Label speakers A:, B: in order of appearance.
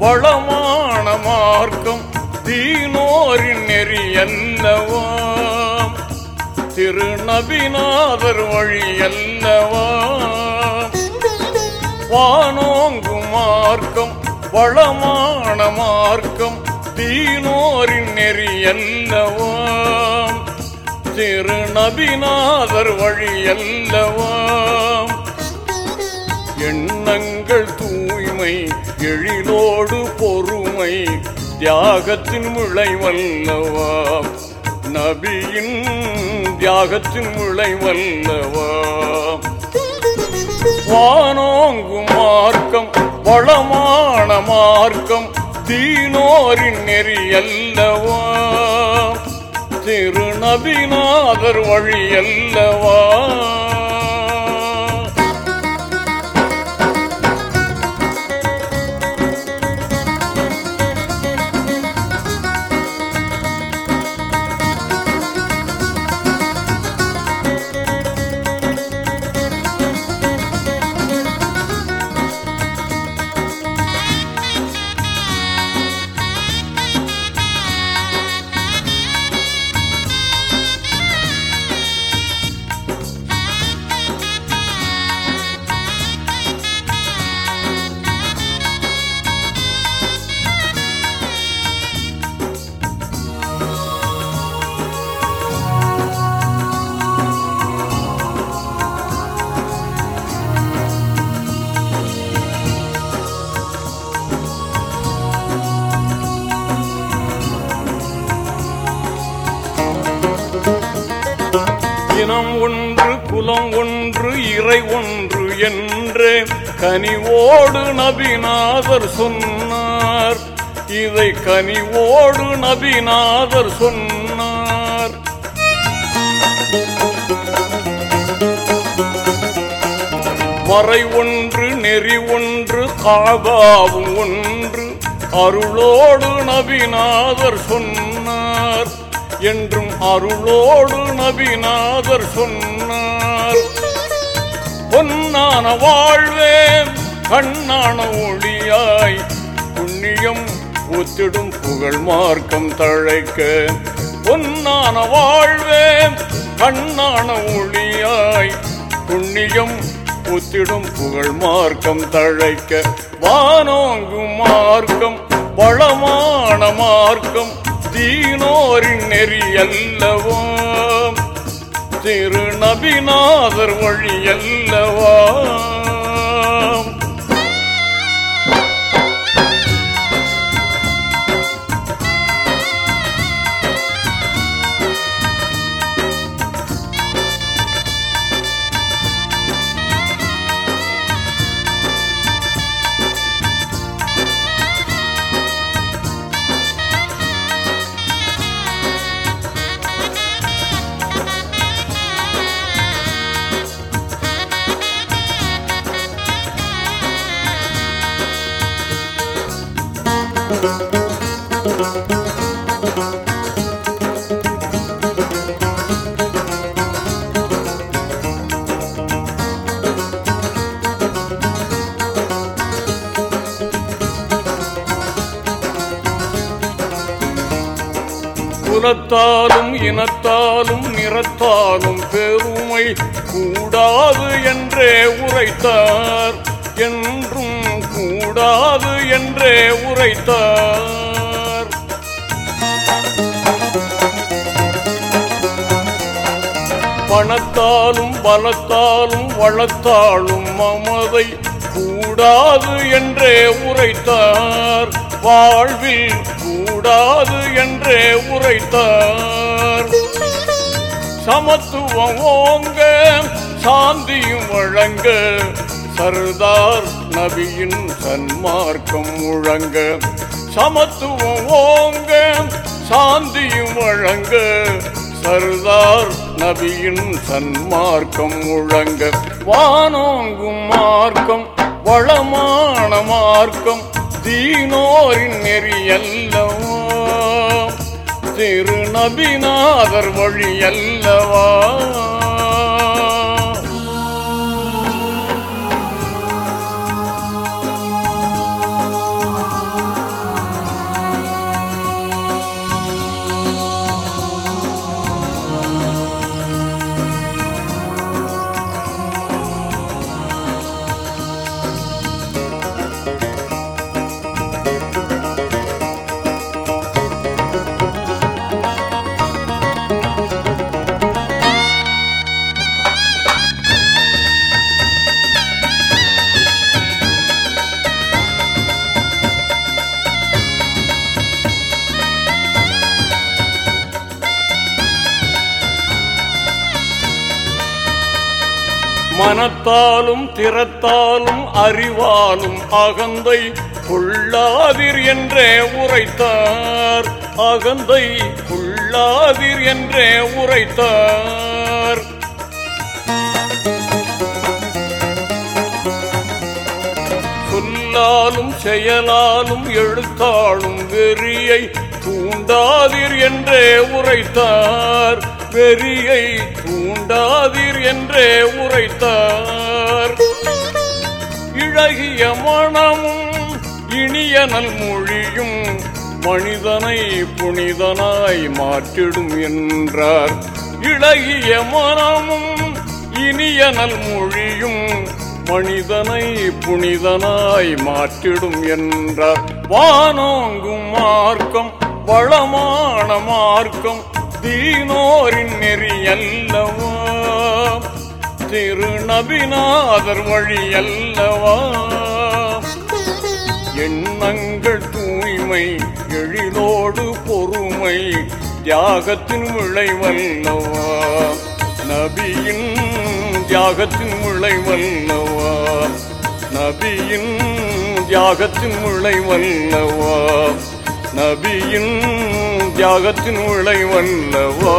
A: வளமான மார்க்கம் தீனோரின் நெறி அல்லவா? திருநபிநாதர் வழி அல்லவா? வானோங்கு மார்க்கம் வளமான மார்க்கம் தீனோரின் நெறி அல்லவா? திருநபிநாதர் வழி அல்லவா? எண்ணங்கள் தூய்மை எழிலோடு பொறுமை தியாகத்தின் முளை வல்லவா? நபியின் தியாகத்தின் முளை வல்லவா? வானோங்கு மார்க்கம் வளமான மார்க்கம் தீனோரின் நெறி அல்லவா? திருநபிநாதர் வழி அல்லவா? இனம் ஒன்று குலம் ஒன்று இறை ஒன்று என்று கனிவோடு நபிநாதர் சொன்னார். இதை கனிவோடு நபிநாதர் சொன்னார். மறை ஒன்று நெறி ஒன்று காபாவும் ஒன்று அருளோடு நபிநாதர் சொன்னார். என்றும் அருளோடு நபிநாதர் சொன்னார். பொன்னான வாழ்வே கண்ணான ஒளியாய் புண்ணியம் ஒத்திடும் புகழ் மார்க்கம் தழைக்க. பொன்னான வாழ்வே கண்ணான ஒளியாய் புண்ணியம் ஒத்திடும் புகழ் மார்க்கம் தழைக்க. வானோங்கும் மார்க்கம் வளமான மார்க்கம் தீனோரின் நெறி அல்லவா? திருநபிநாதர் வழி குலத்தாலும் இனத்தாலும் நிறத்தாலும் பெருமை கூடாது என்றே உரைத்தார் என்றும் கூடாது என்றே உரைத்தார். பணத்தாலும் பலத்தாலும் வளத்தாலும் மமதை கூடாது என்றே உரைத்தார். வாழ்வில் கூடாது என்றே உரைத்தார். சமத்துவம் ஓங்க சாந்தியும் வழங்க சர்தார் நபியின் சன்மார்க்கம் முழங்க சமத்துவம் ஓங்க சாந்தியும் வழங்க சர்தார் நபியின் சன்மார்க்கம் முழங்க. வானோங்கும் மார்க்கம் வளமான மார்க்கம் தீனோரின் நெறியல்லவா? திருநபிநாதர் வழியல்லவா? மனத்தாலும் திறத்தாலும் அறிவாலும் அகந்தை கொள்ளாதிர் என்றே உரைத்தார். அகந்தை கொள்ளாதிர் என்றே உரைத்தார். சொல்லாலும் செயலாலும் எழுத்தாலும் வெறியை தூண்டாதீர் என்றே உரைத்தார். பெரியை தூண்டாதீர் என்றே உரைத்தார். இழகிய மனமும் இனிய நல்மொழியும் மனிதனை புனிதனாய் மாற்றிடும் என்றார். இழகிய மனமும் இனிய நல்மொழியும் மனிதனை புனிதனாய் மாற்றிடும் என்றார். வானோங்கும் மார்க்கம் வளமான மார்க்கம் தீனோரின் நெறி அல்லவா திருநபிநாதர் வழி அல்லவா எண்ணங்கள் தூய்மை எழிலோடு பொறுமை தியாகத்தின் விளைவல்லவா நபியின் தியாகத்தின் விளைவல்லவா நபியின் தியாகத்தின் விளைவல்லவா நபியின் தியாகத்தின் உழை வல்லவா?